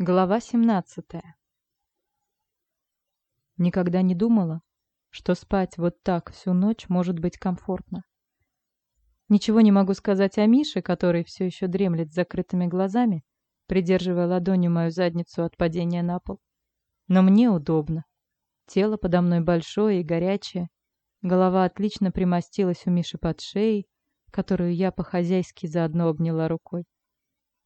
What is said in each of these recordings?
Глава 17. Никогда не думала, что спать вот так всю ночь может быть комфортно. Ничего не могу сказать о Мише, который все еще дремлет с закрытыми глазами, придерживая ладонью мою задницу от падения на пол. Но мне удобно. Тело подо мной большое и горячее. Голова отлично примостилась у Миши под шеей, которую я по-хозяйски заодно обняла рукой.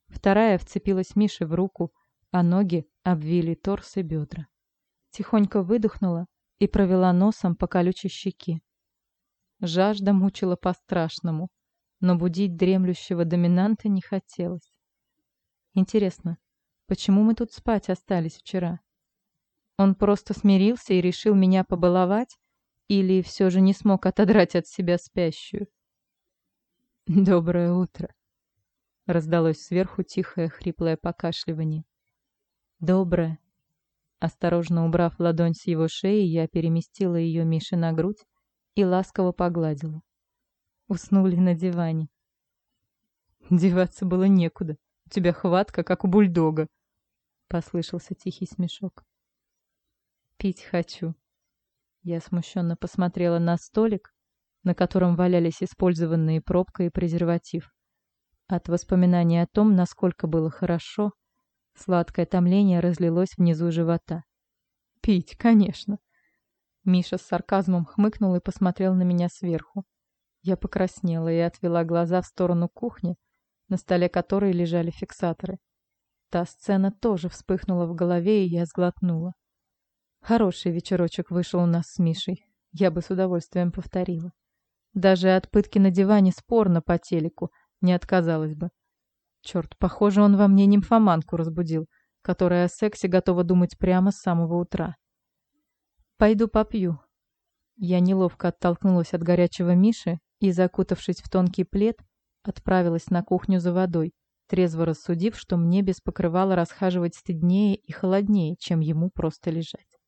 Вторая вцепилась Мише в руку, а ноги обвили торс и бедра. Тихонько выдохнула и провела носом по колючей щеке. Жажда мучила по-страшному, но будить дремлющего доминанта не хотелось. Интересно, почему мы тут спать остались вчера? Он просто смирился и решил меня побаловать, или все же не смог отодрать от себя спящую? «Доброе утро!» Раздалось сверху тихое хриплое покашливание. Доброе. Осторожно убрав ладонь с его шеи, я переместила ее Мише на грудь и ласково погладила. Уснули на диване. Деваться было некуда. У тебя хватка, как у бульдога. Послышался тихий смешок. Пить хочу. Я смущенно посмотрела на столик, на котором валялись использованные пробка и презерватив. От воспоминаний о том, насколько было хорошо, Сладкое томление разлилось внизу живота. «Пить, конечно!» Миша с сарказмом хмыкнул и посмотрел на меня сверху. Я покраснела и отвела глаза в сторону кухни, на столе которой лежали фиксаторы. Та сцена тоже вспыхнула в голове, и я сглотнула. Хороший вечерочек вышел у нас с Мишей. Я бы с удовольствием повторила. Даже от пытки на диване спорно по телеку не отказалась бы. Черт, похоже, он во мне нимфоманку разбудил, которая о сексе готова думать прямо с самого утра. «Пойду попью». Я неловко оттолкнулась от горячего Миши и, закутавшись в тонкий плед, отправилась на кухню за водой, трезво рассудив, что мне без покрывала расхаживать стыднее и холоднее, чем ему просто лежать.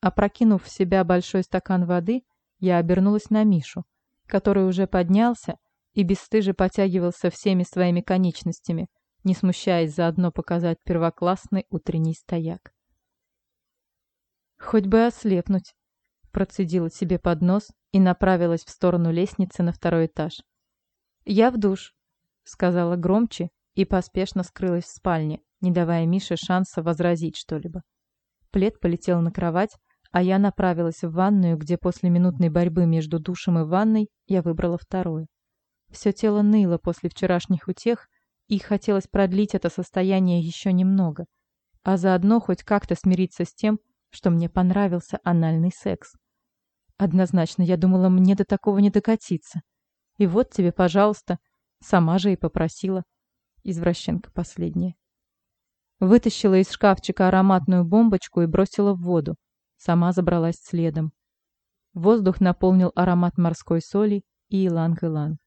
Опрокинув в себя большой стакан воды, я обернулась на Мишу, который уже поднялся и бесстыже потягивался всеми своими конечностями, не смущаясь заодно показать первоклассный утренний стояк. «Хоть бы ослепнуть», — процедила себе под нос и направилась в сторону лестницы на второй этаж. «Я в душ», — сказала громче и поспешно скрылась в спальне, не давая Мише шанса возразить что-либо. Плед полетел на кровать, а я направилась в ванную, где после минутной борьбы между душем и ванной я выбрала вторую. Все тело ныло после вчерашних утех, и хотелось продлить это состояние еще немного, а заодно хоть как-то смириться с тем, что мне понравился анальный секс. Однозначно, я думала, мне до такого не докатиться. И вот тебе, пожалуйста, сама же и попросила. Извращенка последняя. Вытащила из шкафчика ароматную бомбочку и бросила в воду. Сама забралась следом. Воздух наполнил аромат морской соли и иланг-иланг.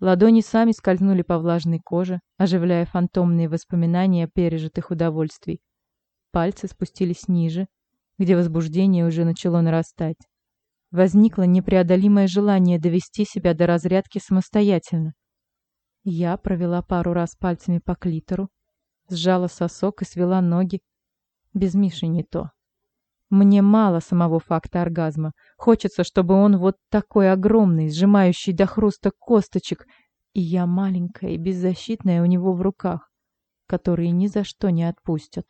Ладони сами скользнули по влажной коже, оживляя фантомные воспоминания пережитых удовольствий. Пальцы спустились ниже, где возбуждение уже начало нарастать. Возникло непреодолимое желание довести себя до разрядки самостоятельно. Я провела пару раз пальцами по клитору, сжала сосок и свела ноги. Без Миши не то. Мне мало самого факта оргазма. Хочется, чтобы он вот такой огромный, сжимающий до хруста косточек, и я маленькая и беззащитная у него в руках, которые ни за что не отпустят.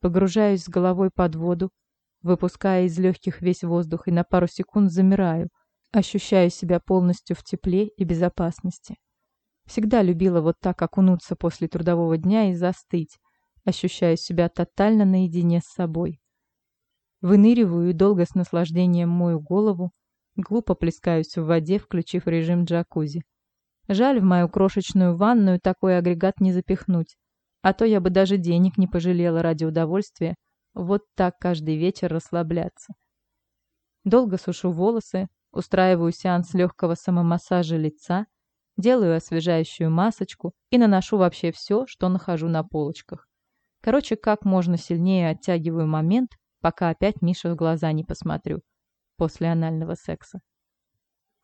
Погружаюсь с головой под воду, выпуская из легких весь воздух и на пару секунд замираю, ощущая себя полностью в тепле и безопасности. Всегда любила вот так окунуться после трудового дня и застыть, ощущаю себя тотально наедине с собой. Выныриваю и долго с наслаждением мою голову, глупо плескаюсь в воде, включив режим джакузи. Жаль, в мою крошечную ванную такой агрегат не запихнуть, а то я бы даже денег не пожалела ради удовольствия вот так каждый вечер расслабляться. Долго сушу волосы, устраиваю сеанс легкого самомассажа лица, делаю освежающую масочку и наношу вообще все, что нахожу на полочках. Короче, как можно сильнее оттягиваю момент, пока опять Миша в глаза не посмотрю после анального секса.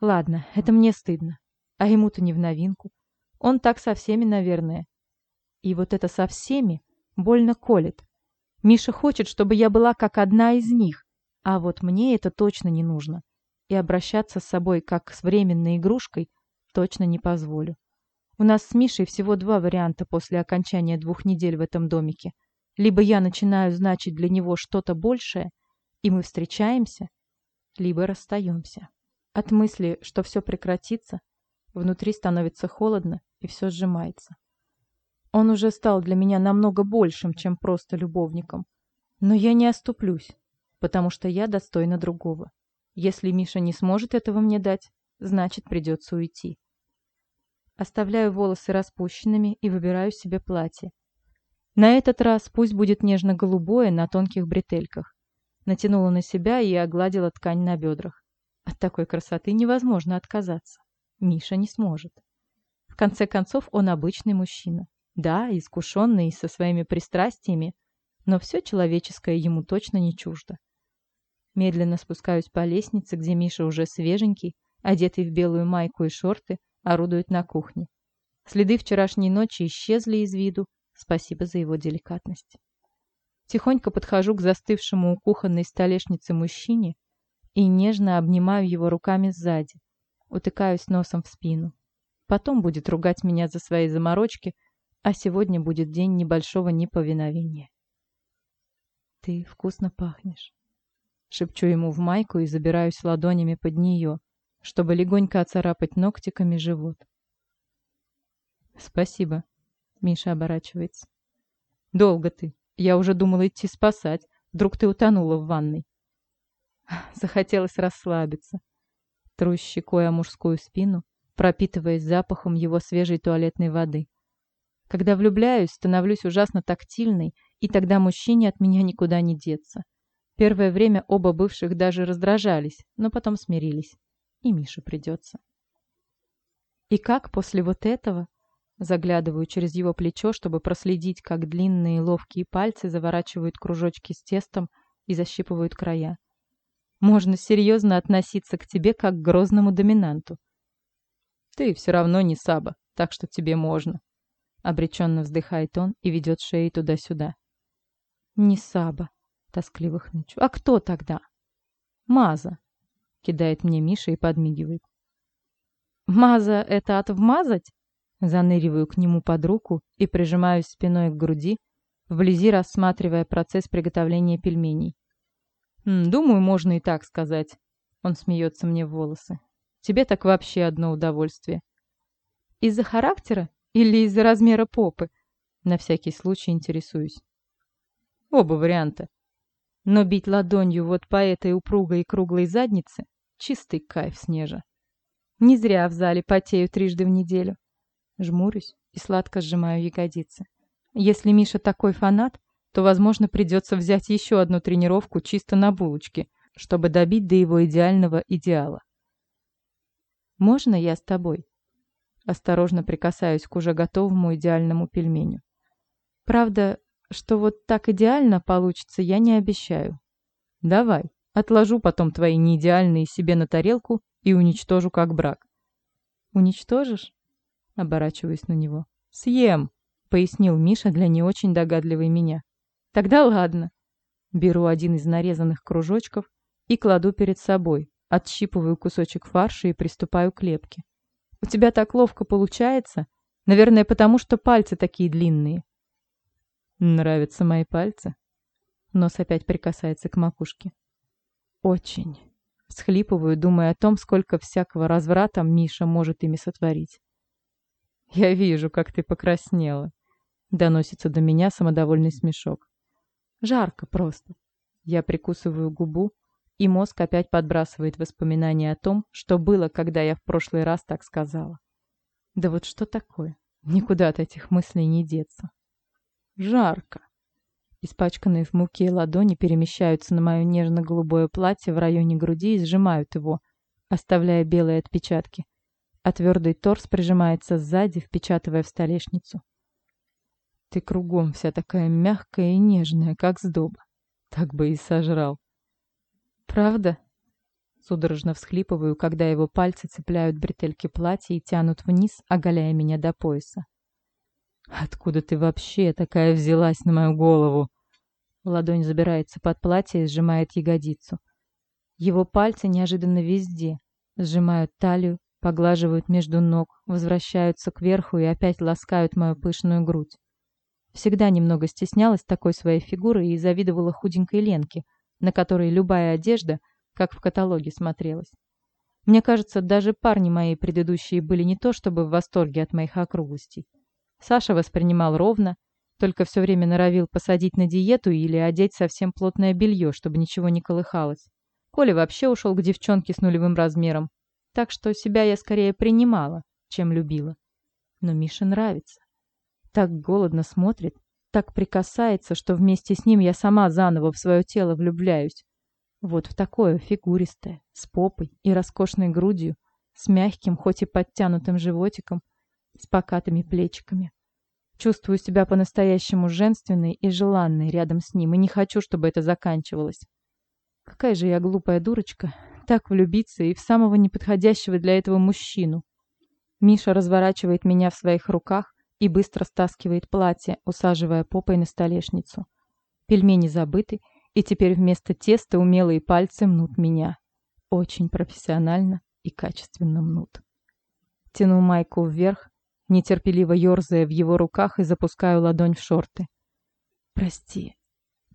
Ладно, это мне стыдно. А ему-то не в новинку. Он так со всеми, наверное. И вот это со всеми больно колет. Миша хочет, чтобы я была как одна из них, а вот мне это точно не нужно. И обращаться с собой как с временной игрушкой точно не позволю. У нас с Мишей всего два варианта после окончания двух недель в этом домике. Либо я начинаю значить для него что-то большее, и мы встречаемся, либо расстаемся. От мысли, что все прекратится, внутри становится холодно и все сжимается. Он уже стал для меня намного большим, чем просто любовником. Но я не оступлюсь, потому что я достойна другого. Если Миша не сможет этого мне дать, значит придется уйти. Оставляю волосы распущенными и выбираю себе платье. На этот раз пусть будет нежно-голубое на тонких бретельках. Натянула на себя и огладила ткань на бедрах. От такой красоты невозможно отказаться. Миша не сможет. В конце концов, он обычный мужчина. Да, искушенный и со своими пристрастиями, но все человеческое ему точно не чуждо. Медленно спускаюсь по лестнице, где Миша уже свеженький, одетый в белую майку и шорты, орудует на кухне. Следы вчерашней ночи исчезли из виду. Спасибо за его деликатность. Тихонько подхожу к застывшему у кухонной столешницы мужчине и нежно обнимаю его руками сзади, утыкаюсь носом в спину. Потом будет ругать меня за свои заморочки, а сегодня будет день небольшого неповиновения. «Ты вкусно пахнешь», — шепчу ему в майку и забираюсь ладонями под нее, чтобы легонько оцарапать ногтиками живот. «Спасибо», — Миша оборачивается. «Долго ты. Я уже думала идти спасать. Вдруг ты утонула в ванной». Захотелось расслабиться. Тру щекой о мужскую спину, пропитываясь запахом его свежей туалетной воды. Когда влюбляюсь, становлюсь ужасно тактильной, и тогда мужчине от меня никуда не деться. Первое время оба бывших даже раздражались, но потом смирились. И Мише придется. И как после вот этого? Заглядываю через его плечо, чтобы проследить, как длинные ловкие пальцы заворачивают кружочки с тестом и защипывают края. Можно серьезно относиться к тебе как к грозному доминанту. Ты все равно не Саба, так что тебе можно. Обреченно вздыхает он и ведет шеей туда-сюда. Не Саба, тоскливо хнычу. А кто тогда? Маза, кидает мне Миша и подмигивает. Маза — это от вмазать? Заныриваю к нему под руку и прижимаюсь спиной к груди, вблизи рассматривая процесс приготовления пельменей. «Думаю, можно и так сказать». Он смеется мне в волосы. «Тебе так вообще одно удовольствие». «Из-за характера или из-за размера попы?» На всякий случай интересуюсь. Оба варианта. Но бить ладонью вот по этой упругой и круглой заднице — чистый кайф снежа. Не зря в зале потею трижды в неделю. Жмурюсь и сладко сжимаю ягодицы. Если Миша такой фанат, то, возможно, придется взять еще одну тренировку чисто на булочке, чтобы добить до его идеального идеала. «Можно я с тобой?» Осторожно прикасаюсь к уже готовому идеальному пельменю. Правда, что вот так идеально получится, я не обещаю. Давай, отложу потом твои неидеальные себе на тарелку и уничтожу как брак. Уничтожишь? Оборачиваюсь на него. Съем, пояснил Миша для не очень догадливой меня. Тогда ладно. Беру один из нарезанных кружочков и кладу перед собой, отщипываю кусочек фарша и приступаю к лепке. У тебя так ловко получается, наверное, потому что пальцы такие длинные. Нравятся мои пальцы? Нос опять прикасается к макушке. Очень. Всхлипываю, думая о том, сколько всякого разврата Миша может ими сотворить. «Я вижу, как ты покраснела», — доносится до меня самодовольный смешок. Жарко просто. Я прикусываю губу, и мозг опять подбрасывает воспоминания о том, что было, когда я в прошлый раз так сказала. Да вот что такое? Никуда от этих мыслей не деться. Жарко. Испачканные в муке ладони перемещаются на мое нежно-голубое платье в районе груди и сжимают его, оставляя белые отпечатки. А твердый торс прижимается сзади, впечатывая в столешницу. Ты кругом вся такая мягкая и нежная, как сдоба. Так бы и сожрал. Правда? Судорожно всхлипываю, когда его пальцы цепляют бретельки платья и тянут вниз, оголяя меня до пояса. Откуда ты вообще такая взялась на мою голову? Ладонь забирается под платье и сжимает ягодицу. Его пальцы неожиданно везде. Сжимают талию, поглаживают между ног, возвращаются кверху и опять ласкают мою пышную грудь. Всегда немного стеснялась такой своей фигуры и завидовала худенькой Ленке, на которой любая одежда, как в каталоге, смотрелась. Мне кажется, даже парни мои предыдущие были не то чтобы в восторге от моих округлостей. Саша воспринимал ровно, только все время норовил посадить на диету или одеть совсем плотное белье, чтобы ничего не колыхалось. Коля вообще ушел к девчонке с нулевым размером, так что себя я скорее принимала, чем любила. Но Мише нравится. Так голодно смотрит, так прикасается, что вместе с ним я сама заново в свое тело влюбляюсь. Вот в такое фигуристое, с попой и роскошной грудью, с мягким, хоть и подтянутым животиком, с покатыми плечиками. Чувствую себя по-настоящему женственной и желанной рядом с ним, и не хочу, чтобы это заканчивалось. Какая же я глупая дурочка, так влюбиться и в самого неподходящего для этого мужчину. Миша разворачивает меня в своих руках, и быстро стаскивает платье, усаживая попой на столешницу. Пельмени забыты, и теперь вместо теста умелые пальцы мнут меня. Очень профессионально и качественно мнут. Тяну майку вверх, нетерпеливо ерзая в его руках и запускаю ладонь в шорты. «Прости».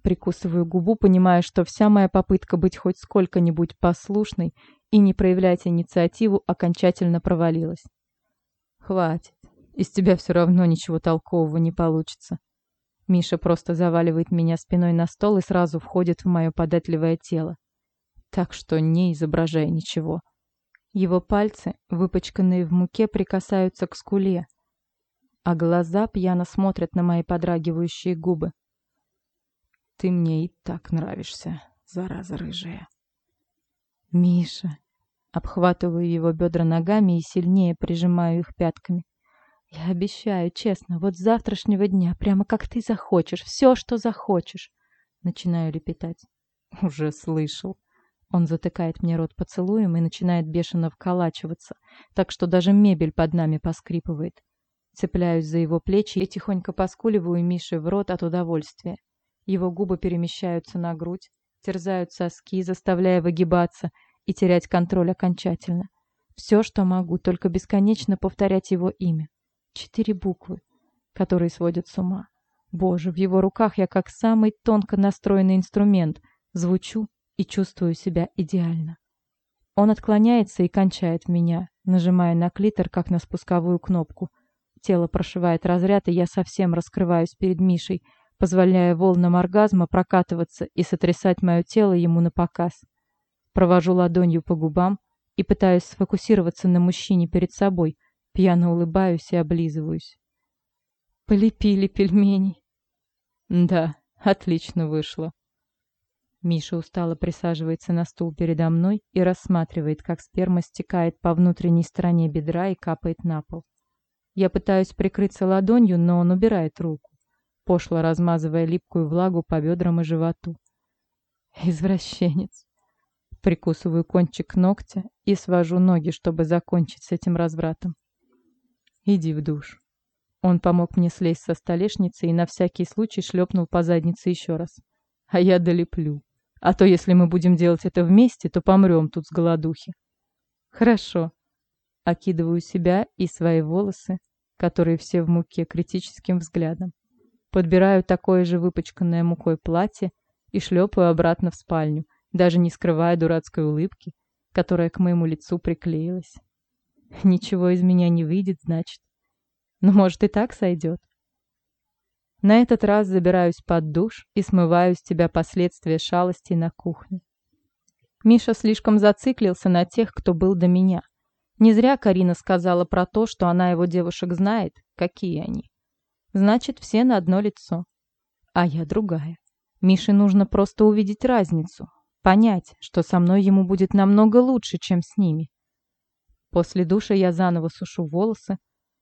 Прикусываю губу, понимая, что вся моя попытка быть хоть сколько-нибудь послушной и не проявлять инициативу окончательно провалилась. «Хватит. Из тебя все равно ничего толкового не получится. Миша просто заваливает меня спиной на стол и сразу входит в мое податливое тело. Так что не изображай ничего. Его пальцы, выпачканные в муке, прикасаются к скуле, а глаза пьяно смотрят на мои подрагивающие губы. Ты мне и так нравишься, зараза рыжая. Миша. Обхватываю его бедра ногами и сильнее прижимаю их пятками. Я обещаю, честно, вот с завтрашнего дня, прямо как ты захочешь, все, что захочешь. Начинаю лепетать. Уже слышал. Он затыкает мне рот поцелуем и начинает бешено вколачиваться, так что даже мебель под нами поскрипывает. Цепляюсь за его плечи и тихонько поскуливаю Мише в рот от удовольствия. Его губы перемещаются на грудь, терзают соски, заставляя выгибаться и терять контроль окончательно. Все, что могу, только бесконечно повторять его имя. Четыре буквы, которые сводят с ума. Боже, в его руках я как самый тонко настроенный инструмент, звучу и чувствую себя идеально. Он отклоняется и кончает меня, нажимая на клитор, как на спусковую кнопку. Тело прошивает разряд, и я совсем раскрываюсь перед Мишей, позволяя волнам оргазма прокатываться и сотрясать мое тело ему на показ. Провожу ладонью по губам и пытаюсь сфокусироваться на мужчине перед собой, Пьяно улыбаюсь и облизываюсь. Полепили пельмени. Да, отлично вышло. Миша устало присаживается на стул передо мной и рассматривает, как сперма стекает по внутренней стороне бедра и капает на пол. Я пытаюсь прикрыться ладонью, но он убирает руку, пошло размазывая липкую влагу по бедрам и животу. Извращенец. Прикусываю кончик ногтя и свожу ноги, чтобы закончить с этим развратом. Иди в душ. Он помог мне слезть со столешницы и на всякий случай шлепнул по заднице еще раз. А я долеплю. А то, если мы будем делать это вместе, то помрем тут с голодухи. Хорошо. Окидываю себя и свои волосы, которые все в муке, критическим взглядом. Подбираю такое же выпачканное мукой платье и шлепаю обратно в спальню, даже не скрывая дурацкой улыбки, которая к моему лицу приклеилась. Ничего из меня не выйдет, значит. Но ну, может и так сойдет. На этот раз забираюсь под душ и смываю с тебя последствия шалости на кухне. Миша слишком зациклился на тех, кто был до меня. Не зря Карина сказала про то, что она его девушек знает, какие они. Значит, все на одно лицо. А я другая. Мише нужно просто увидеть разницу, понять, что со мной ему будет намного лучше, чем с ними. После душа я заново сушу волосы,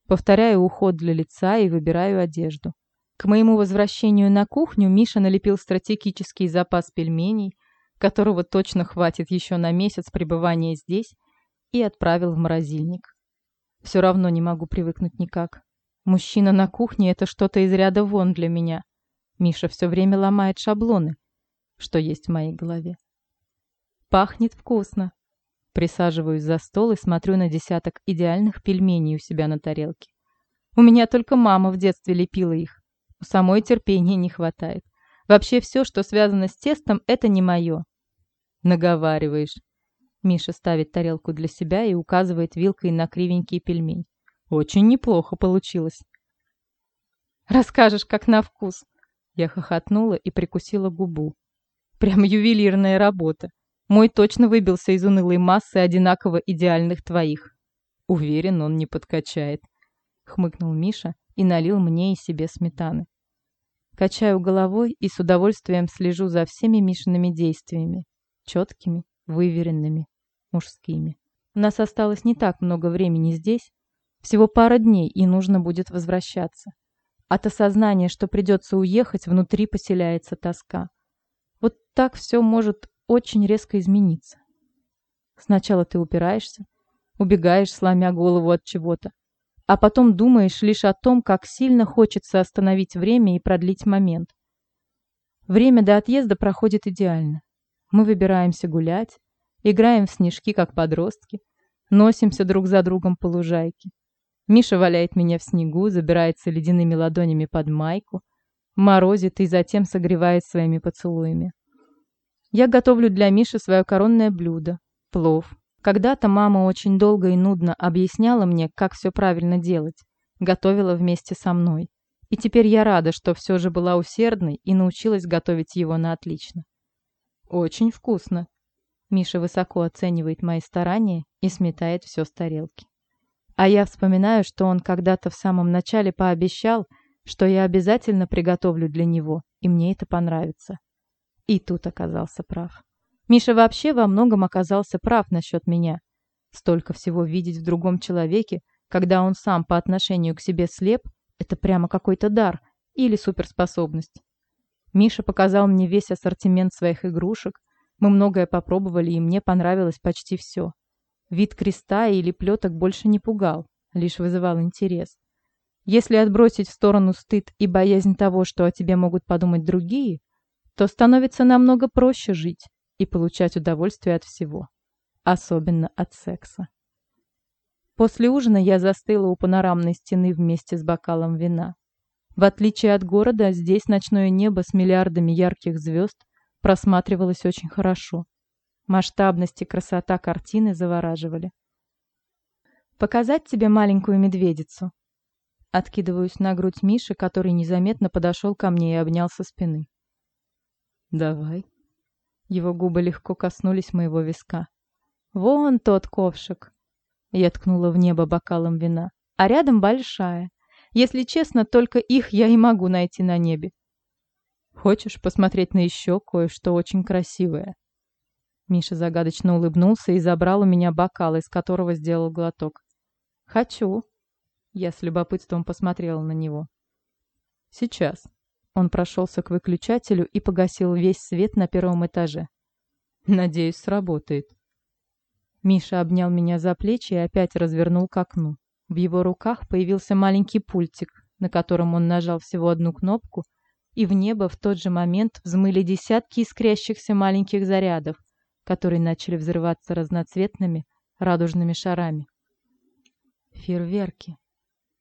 повторяю уход для лица и выбираю одежду. К моему возвращению на кухню Миша налепил стратегический запас пельменей, которого точно хватит еще на месяц пребывания здесь, и отправил в морозильник. Все равно не могу привыкнуть никак. Мужчина на кухне — это что-то из ряда вон для меня. Миша все время ломает шаблоны, что есть в моей голове. Пахнет вкусно. Присаживаюсь за стол и смотрю на десяток идеальных пельменей у себя на тарелке. У меня только мама в детстве лепила их. У самой терпения не хватает. Вообще все, что связано с тестом, это не мое. Наговариваешь. Миша ставит тарелку для себя и указывает вилкой на кривенький пельмень. Очень неплохо получилось. Расскажешь, как на вкус. Я хохотнула и прикусила губу. Прям ювелирная работа. Мой точно выбился из унылой массы одинаково идеальных твоих. Уверен, он не подкачает. Хмыкнул Миша и налил мне и себе сметаны. Качаю головой и с удовольствием слежу за всеми Мишиными действиями. Четкими, выверенными, мужскими. У нас осталось не так много времени здесь. Всего пара дней, и нужно будет возвращаться. От осознания, что придется уехать, внутри поселяется тоска. Вот так все может очень резко измениться. Сначала ты упираешься, убегаешь, сломя голову от чего-то, а потом думаешь лишь о том, как сильно хочется остановить время и продлить момент. Время до отъезда проходит идеально. Мы выбираемся гулять, играем в снежки, как подростки, носимся друг за другом по лужайке. Миша валяет меня в снегу, забирается ледяными ладонями под майку, морозит и затем согревает своими поцелуями. Я готовлю для Миши свое коронное блюдо – плов. Когда-то мама очень долго и нудно объясняла мне, как все правильно делать, готовила вместе со мной. И теперь я рада, что все же была усердной и научилась готовить его на отлично. Очень вкусно. Миша высоко оценивает мои старания и сметает все с тарелки. А я вспоминаю, что он когда-то в самом начале пообещал, что я обязательно приготовлю для него, и мне это понравится. И тут оказался прав. Миша вообще во многом оказался прав насчет меня. Столько всего видеть в другом человеке, когда он сам по отношению к себе слеп, это прямо какой-то дар или суперспособность. Миша показал мне весь ассортимент своих игрушек, мы многое попробовали, и мне понравилось почти все. Вид креста или плеток больше не пугал, лишь вызывал интерес. Если отбросить в сторону стыд и боязнь того, что о тебе могут подумать другие, то становится намного проще жить и получать удовольствие от всего, особенно от секса. После ужина я застыла у панорамной стены вместе с бокалом вина. В отличие от города, здесь ночное небо с миллиардами ярких звезд просматривалось очень хорошо. Масштабность и красота картины завораживали. «Показать тебе маленькую медведицу?» Откидываюсь на грудь Миши, который незаметно подошел ко мне и обнял со спины. «Давай». Его губы легко коснулись моего виска. «Вон тот ковшик!» Я ткнула в небо бокалом вина. «А рядом большая. Если честно, только их я и могу найти на небе. Хочешь посмотреть на еще кое-что очень красивое?» Миша загадочно улыбнулся и забрал у меня бокал, из которого сделал глоток. «Хочу». Я с любопытством посмотрела на него. «Сейчас». Он прошелся к выключателю и погасил весь свет на первом этаже. «Надеюсь, сработает». Миша обнял меня за плечи и опять развернул к окну. В его руках появился маленький пультик, на котором он нажал всего одну кнопку, и в небо в тот же момент взмыли десятки искрящихся маленьких зарядов, которые начали взрываться разноцветными радужными шарами. Фейерверки.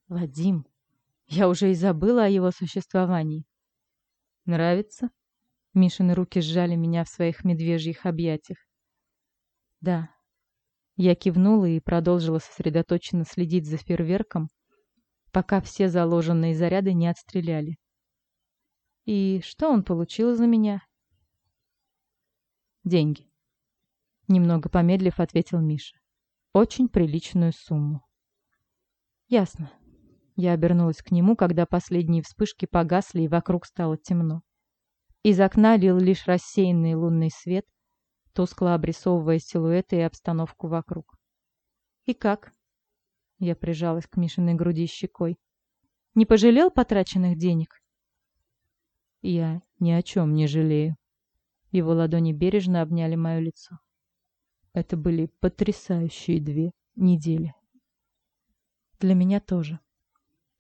Вадим. Я уже и забыла о его существовании. Нравится? Мишины руки сжали меня в своих медвежьих объятиях. Да. Я кивнула и продолжила сосредоточенно следить за фейерверком, пока все заложенные заряды не отстреляли. И что он получил за меня? Деньги. Немного помедлив, ответил Миша. Очень приличную сумму. Ясно. Я обернулась к нему, когда последние вспышки погасли и вокруг стало темно. Из окна лил лишь рассеянный лунный свет, тускло обрисовывая силуэты и обстановку вокруг. «И как?» Я прижалась к Мишиной груди щекой. «Не пожалел потраченных денег?» «Я ни о чем не жалею». Его ладони бережно обняли мое лицо. Это были потрясающие две недели. Для меня тоже.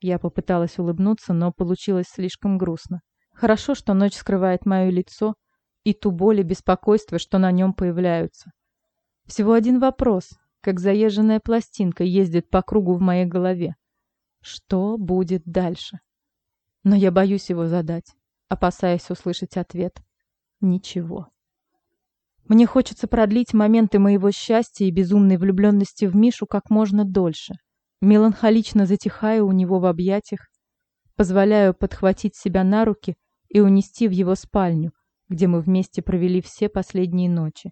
Я попыталась улыбнуться, но получилось слишком грустно. Хорошо, что ночь скрывает мое лицо и ту боль и беспокойство, что на нем появляются. Всего один вопрос, как заезженная пластинка ездит по кругу в моей голове. Что будет дальше? Но я боюсь его задать, опасаясь услышать ответ. Ничего. Мне хочется продлить моменты моего счастья и безумной влюбленности в Мишу как можно дольше. Меланхолично затихаю у него в объятиях, позволяю подхватить себя на руки и унести в его спальню, где мы вместе провели все последние ночи.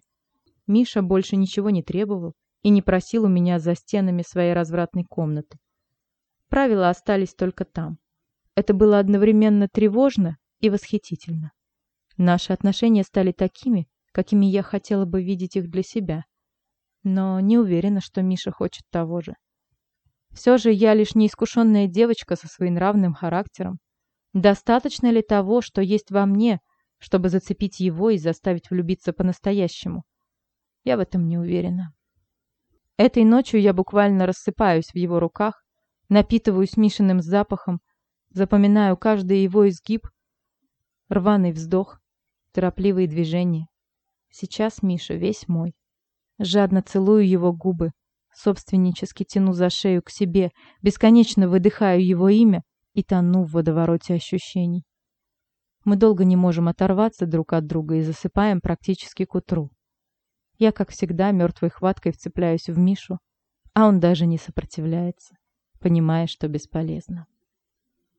Миша больше ничего не требовал и не просил у меня за стенами своей развратной комнаты. Правила остались только там. Это было одновременно тревожно и восхитительно. Наши отношения стали такими, какими я хотела бы видеть их для себя. Но не уверена, что Миша хочет того же. Все же я лишь неискушенная девочка со своим характером. Достаточно ли того, что есть во мне, чтобы зацепить его и заставить влюбиться по-настоящему? Я в этом не уверена. Этой ночью я буквально рассыпаюсь в его руках, напитываюсь Мишиным запахом, запоминаю каждый его изгиб, рваный вздох, торопливые движения. Сейчас Миша весь мой. Жадно целую его губы, собственнически тяну за шею к себе, бесконечно выдыхаю его имя и тону в водовороте ощущений. Мы долго не можем оторваться друг от друга и засыпаем практически к утру. Я, как всегда, мертвой хваткой вцепляюсь в Мишу, а он даже не сопротивляется, понимая, что бесполезно.